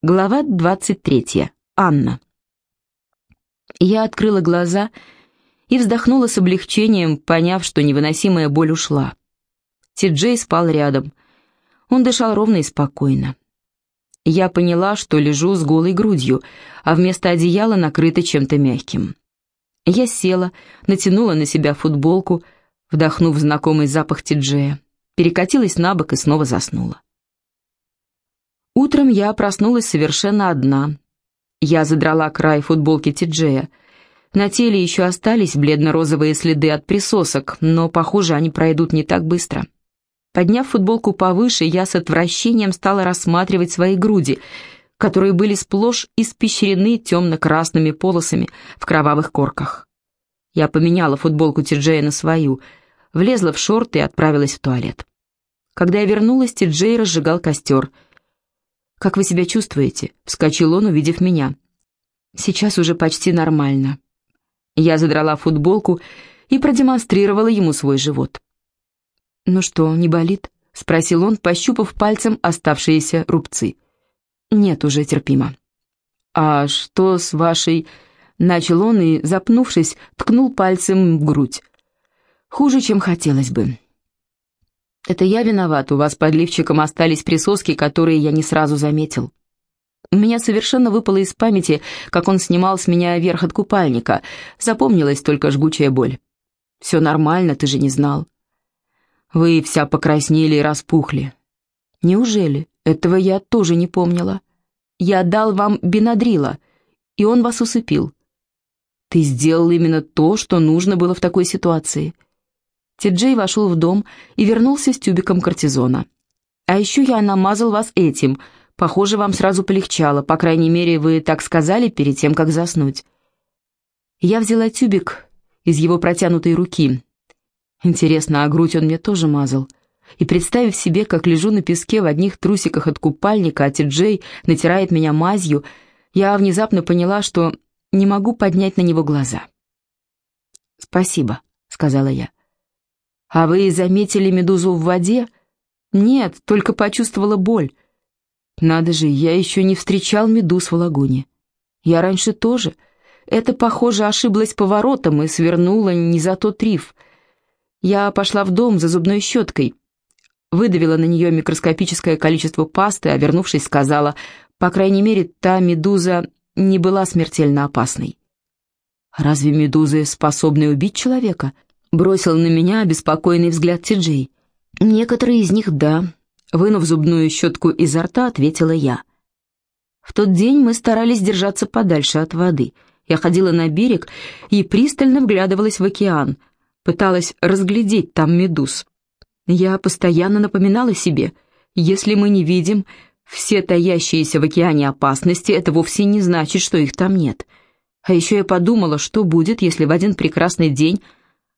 Глава 23. Анна. Я открыла глаза и вздохнула с облегчением, поняв, что невыносимая боль ушла. Ти-Джей спал рядом. Он дышал ровно и спокойно. Я поняла, что лежу с голой грудью, а вместо одеяла накрыта чем-то мягким. Я села, натянула на себя футболку, вдохнув знакомый запах Ти-Джея, перекатилась на бок и снова заснула. Утром я проснулась совершенно одна. Я задрала край футболки Тиджея. На теле еще остались бледно-розовые следы от присосок, но, похоже, они пройдут не так быстро. Подняв футболку повыше, я с отвращением стала рассматривать свои груди, которые были сплошь испещрены темно-красными полосами в кровавых корках. Я поменяла футболку Тиджея на свою, влезла в шорты и отправилась в туалет. Когда я вернулась, Тиджей разжигал костер — «Как вы себя чувствуете?» — вскочил он, увидев меня. «Сейчас уже почти нормально». Я задрала футболку и продемонстрировала ему свой живот. «Ну что, не болит?» — спросил он, пощупав пальцем оставшиеся рубцы. «Нет, уже терпимо». «А что с вашей...» — начал он и, запнувшись, ткнул пальцем в грудь. «Хуже, чем хотелось бы». Это я виноват, у вас под лифчиком остались присоски, которые я не сразу заметил. У меня совершенно выпало из памяти, как он снимал с меня верх от купальника. Запомнилась только жгучая боль. Все нормально, ты же не знал. Вы вся покраснели и распухли. Неужели? Этого я тоже не помнила. Я дал вам бенадрила, и он вас усыпил. Ты сделал именно то, что нужно было в такой ситуации. Ти-Джей вошел в дом и вернулся с тюбиком кортизона. «А еще я намазал вас этим. Похоже, вам сразу полегчало. По крайней мере, вы так сказали перед тем, как заснуть». Я взяла тюбик из его протянутой руки. Интересно, а грудь он мне тоже мазал? И представив себе, как лежу на песке в одних трусиках от купальника, а Ти-Джей натирает меня мазью, я внезапно поняла, что не могу поднять на него глаза. «Спасибо», — сказала я. «А вы заметили медузу в воде?» «Нет, только почувствовала боль». «Надо же, я еще не встречал медуз в лагуне». «Я раньше тоже. Это, похоже, ошиблась поворотом и свернула не за тот риф. Я пошла в дом за зубной щеткой, выдавила на нее микроскопическое количество пасты, а вернувшись, сказала, по крайней мере, та медуза не была смертельно опасной. «Разве медузы способны убить человека?» Бросил на меня обеспокоенный взгляд Ти-Джей. «Некоторые из них — да», — вынув зубную щетку изо рта, ответила я. В тот день мы старались держаться подальше от воды. Я ходила на берег и пристально вглядывалась в океан, пыталась разглядеть там медуз. Я постоянно напоминала себе, если мы не видим все таящиеся в океане опасности, это вовсе не значит, что их там нет. А еще я подумала, что будет, если в один прекрасный день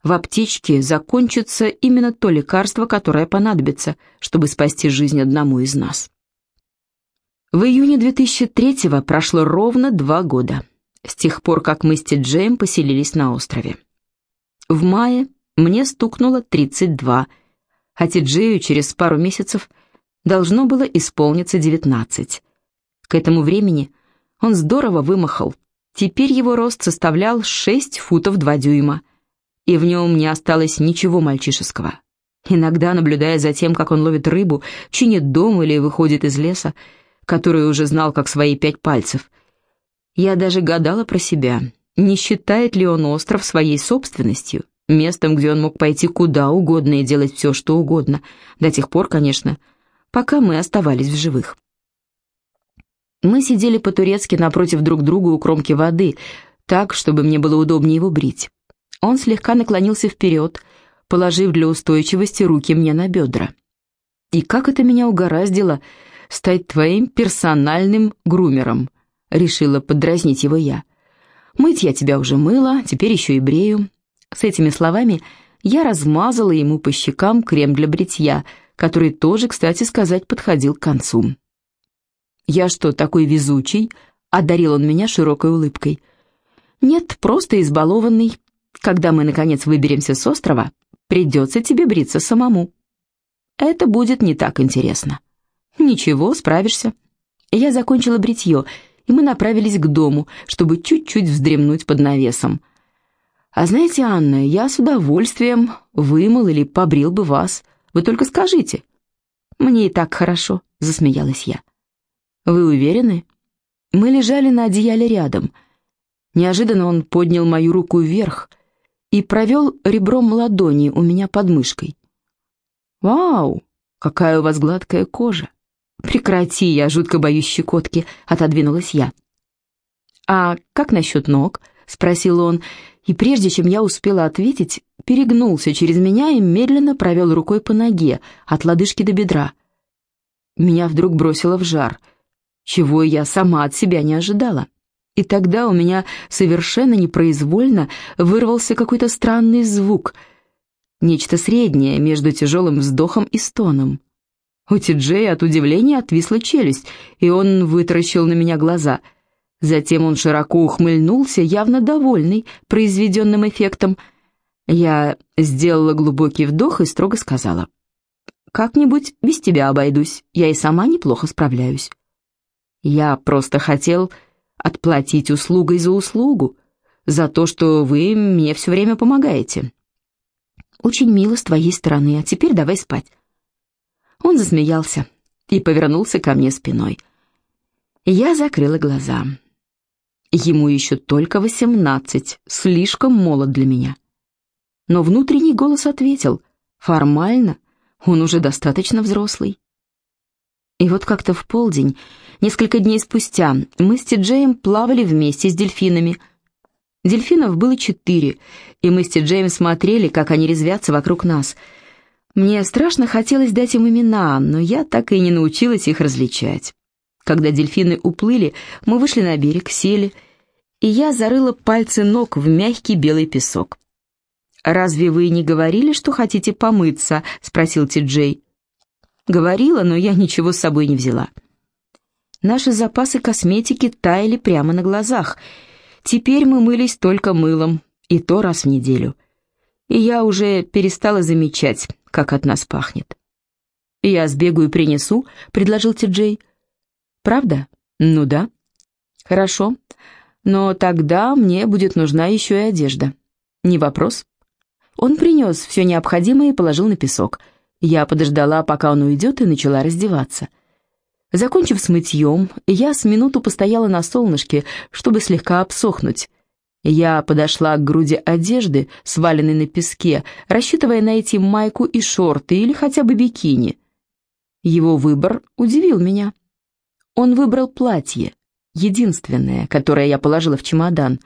в аптечке закончится именно то лекарство, которое понадобится, чтобы спасти жизнь одному из нас. В июне 2003-го прошло ровно два года, с тех пор, как мы с Ти-Джеем поселились на острове. В мае мне стукнуло 32, а Ти-Джею через пару месяцев должно было исполниться 19. К этому времени он здорово вымахал, теперь его рост составлял 6 футов 2 дюйма – и в нем не осталось ничего мальчишеского. Иногда, наблюдая за тем, как он ловит рыбу, чинит дом или выходит из леса, который уже знал как свои пять пальцев, я даже гадала про себя, не считает ли он остров своей собственностью, местом, где он мог пойти куда угодно и делать все, что угодно, до тех пор, конечно, пока мы оставались в живых. Мы сидели по-турецки напротив друг друга у кромки воды, так, чтобы мне было удобнее его брить. Он слегка наклонился вперед, положив для устойчивости руки мне на бедра. «И как это меня угораздило стать твоим персональным грумером?» — решила подразнить его я. «Мыть я тебя уже мыла, теперь еще и брею». С этими словами я размазала ему по щекам крем для бритья, который тоже, кстати сказать, подходил к концу. «Я что, такой везучий?» — одарил он меня широкой улыбкой. «Нет, просто избалованный. Когда мы, наконец, выберемся с острова, придется тебе бриться самому. Это будет не так интересно. Ничего, справишься. Я закончила бритье, и мы направились к дому, чтобы чуть-чуть вздремнуть под навесом. «А знаете, Анна, я с удовольствием вымыл или побрил бы вас. Вы только скажите». «Мне и так хорошо», — засмеялась я. «Вы уверены?» Мы лежали на одеяле рядом. Неожиданно он поднял мою руку вверх и провел ребром ладони у меня под мышкой. «Вау, какая у вас гладкая кожа!» «Прекрати, я жутко боюсь щекотки», — отодвинулась я. «А как насчет ног?» — спросил он, и прежде чем я успела ответить, перегнулся через меня и медленно провел рукой по ноге, от лодыжки до бедра. Меня вдруг бросило в жар — чего я сама от себя не ожидала. И тогда у меня совершенно непроизвольно вырвался какой-то странный звук, нечто среднее между тяжелым вздохом и стоном. У Ти-Джея от удивления отвисла челюсть, и он вытаращил на меня глаза. Затем он широко ухмыльнулся, явно довольный произведенным эффектом. Я сделала глубокий вдох и строго сказала. «Как-нибудь без тебя обойдусь, я и сама неплохо справляюсь». Я просто хотел отплатить услугой за услугу, за то, что вы мне все время помогаете. Очень мило с твоей стороны, а теперь давай спать. Он засмеялся и повернулся ко мне спиной. Я закрыла глаза. Ему еще только восемнадцать, слишком молод для меня. Но внутренний голос ответил, формально он уже достаточно взрослый. И вот как-то в полдень, несколько дней спустя, мы с Ти-Джеем плавали вместе с дельфинами. Дельфинов было четыре, и мы с Ти-Джеем смотрели, как они резвятся вокруг нас. Мне страшно хотелось дать им имена, но я так и не научилась их различать. Когда дельфины уплыли, мы вышли на берег, сели, и я зарыла пальцы ног в мягкий белый песок. «Разве вы не говорили, что хотите помыться?» — спросил Ти-Джей. Говорила, но я ничего с собой не взяла. Наши запасы косметики таяли прямо на глазах. Теперь мы мылись только мылом, и то раз в неделю. И я уже перестала замечать, как от нас пахнет. «Я сбегаю и принесу», — предложил Ти-Джей. «Правда? Ну да». «Хорошо, но тогда мне будет нужна еще и одежда». «Не вопрос». Он принес все необходимое и положил на песок — я подождала, пока он уйдет, и начала раздеваться. Закончив с мытьем, я с минуту постояла на солнышке, чтобы слегка обсохнуть. Я подошла к груди одежды, сваленной на песке, рассчитывая найти майку и шорты или хотя бы бикини. Его выбор удивил меня. Он выбрал платье, единственное, которое я положила в чемодан.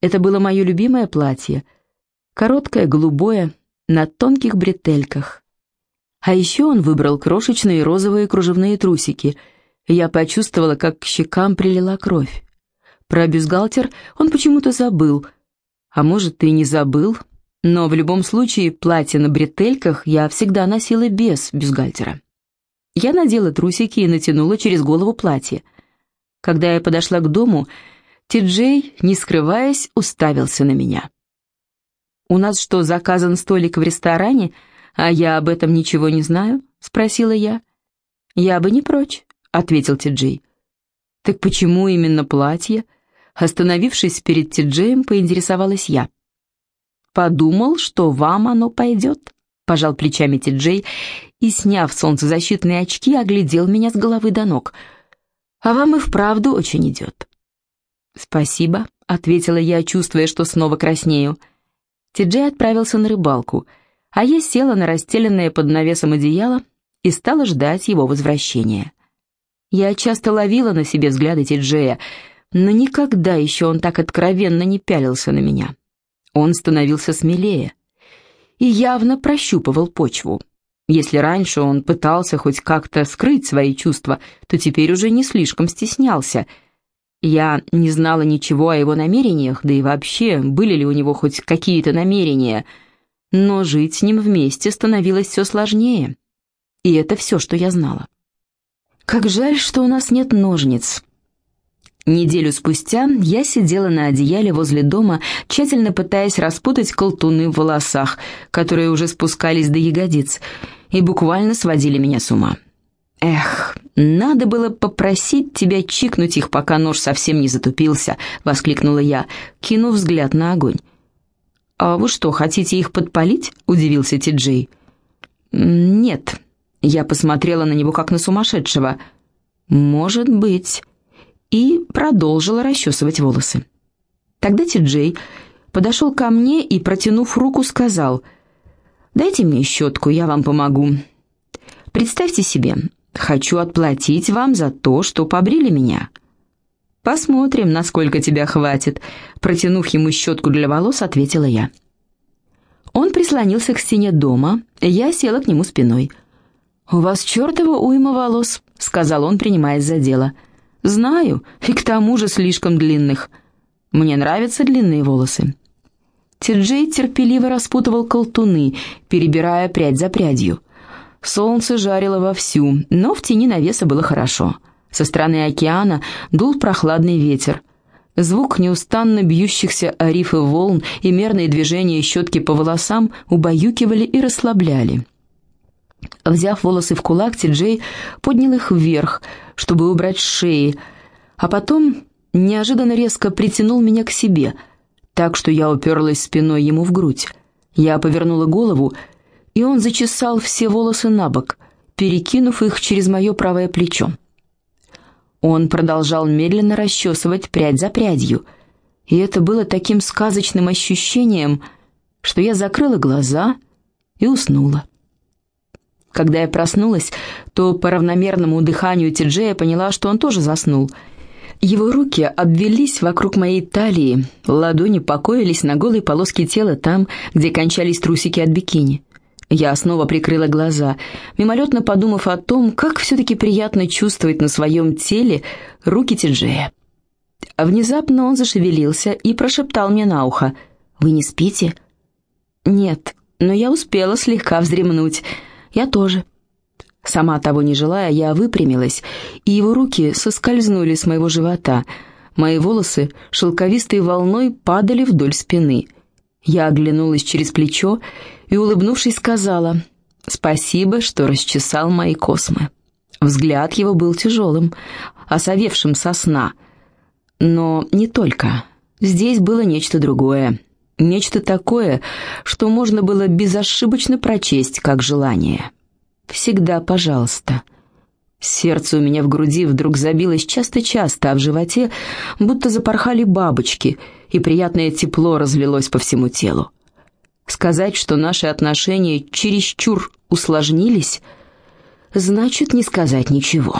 Это было мое любимое платье, короткое, голубое, на тонких бретельках. А еще он выбрал крошечные розовые кружевные трусики. Я почувствовала, как к щекам прилила кровь. Про бюстгальтер он почему-то забыл. А может, и не забыл, но в любом случае платье на бретельках я всегда носила без бюстгальтера. Я надела трусики и натянула через голову платье. Когда я подошла к дому, Ти-Джей, не скрываясь, уставился на меня. «У нас что, заказан столик в ресторане?» «А я об этом ничего не знаю?» — спросила я. «Я бы не прочь», — ответил Ти-Джей. «Так почему именно платье?» Остановившись перед Ти-Джеем, поинтересовалась я. «Подумал, что вам оно пойдет», — пожал плечами Ти-Джей и, сняв солнцезащитные очки, оглядел меня с головы до ног. «А вам и вправду очень идет». «Спасибо», — ответила я, чувствуя, что снова краснею. Ти-Джей отправился на рыбалку — а я села на расстеленное под навесом одеяло и стала ждать его возвращения. Я часто ловила на себе взгляды Тиджея, но никогда еще он так откровенно не пялился на меня. Он становился смелее и явно прощупывал почву. Если раньше он пытался хоть как-то скрыть свои чувства, то теперь уже не слишком стеснялся. Я не знала ничего о его намерениях, да и вообще, были ли у него хоть какие-то намерения — но жить с ним вместе становилось все сложнее. И это все, что я знала. Как жаль, что у нас нет ножниц. Неделю спустя я сидела на одеяле возле дома, тщательно пытаясь распутать колтуны в волосах, которые уже спускались до ягодиц, и буквально сводили меня с ума. «Эх, надо было попросить тебя чикнуть их, пока нож совсем не затупился», — воскликнула я, кинув взгляд на огонь. «А вы что, хотите их подпалить?» — удивился Ти-Джей. «Нет», — я посмотрела на него как на сумасшедшего. «Может быть», и продолжила расчесывать волосы. Тогда Ти-Джей подошел ко мне и, протянув руку, сказал, «Дайте мне щетку, я вам помогу. Представьте себе, Хочу отплатить вам за то, что побрили меня». «Посмотрим, насколько тебя хватит», — протянув ему щетку для волос, ответила я. Он прислонился к стене дома, я села к нему спиной. «У вас чертова уйма волос», — сказал он, принимаясь за дело. «Знаю, и к тому же слишком длинных. Мне нравятся длинные волосы». Тиджей терпеливо распутывал колтуны, перебирая прядь за прядью. Солнце жарило вовсю, но в тени навеса было хорошо. Со стороны океана дул прохладный ветер. Звук неустанно бьющихся о рифы волн и мерные движения щетки по волосам убаюкивали и расслабляли. Взяв волосы в кулак, Ти-Джей поднял их вверх, чтобы убрать с шеи, а потом неожиданно резко притянул меня к себе, так что я уперлась спиной ему в грудь. Я повернула голову и он зачесал все волосы на бок, перекинув их через мое правое плечо. Он продолжал медленно расчесывать прядь за прядью, и это было таким сказочным ощущением, что я закрыла глаза и уснула. Когда я проснулась, то по равномерному дыханию Тиджея поняла, что он тоже заснул. Его руки обвелись вокруг моей талии, ладони покоились на голой полоске тела там, где кончались трусики от бикини. Я снова прикрыла глаза, мимолетно подумав о том, как все-таки приятно чувствовать на своем теле руки Тиджея. Внезапно он зашевелился и прошептал мне на ухо. «Вы не спите?» «Нет, но я успела слегка вздремнуть. Я тоже». Сама того не желая, я выпрямилась, и его руки соскользнули с моего живота. Мои волосы шелковистой волной падали вдоль спины. Я оглянулась через плечо и, улыбнувшись, сказала «Спасибо, что расчесал мои космы». Взгляд его был тяжелым, осовевшим со сна. Но не только. Здесь было нечто другое. Нечто такое, что можно было безошибочно прочесть как желание. «Всегда пожалуйста». Сердце у меня в груди вдруг забилось часто-часто, а в животе будто запорхали бабочки, и приятное тепло разлилось по всему телу. Сказать, что наши отношения чересчур усложнились, значит не сказать ничего.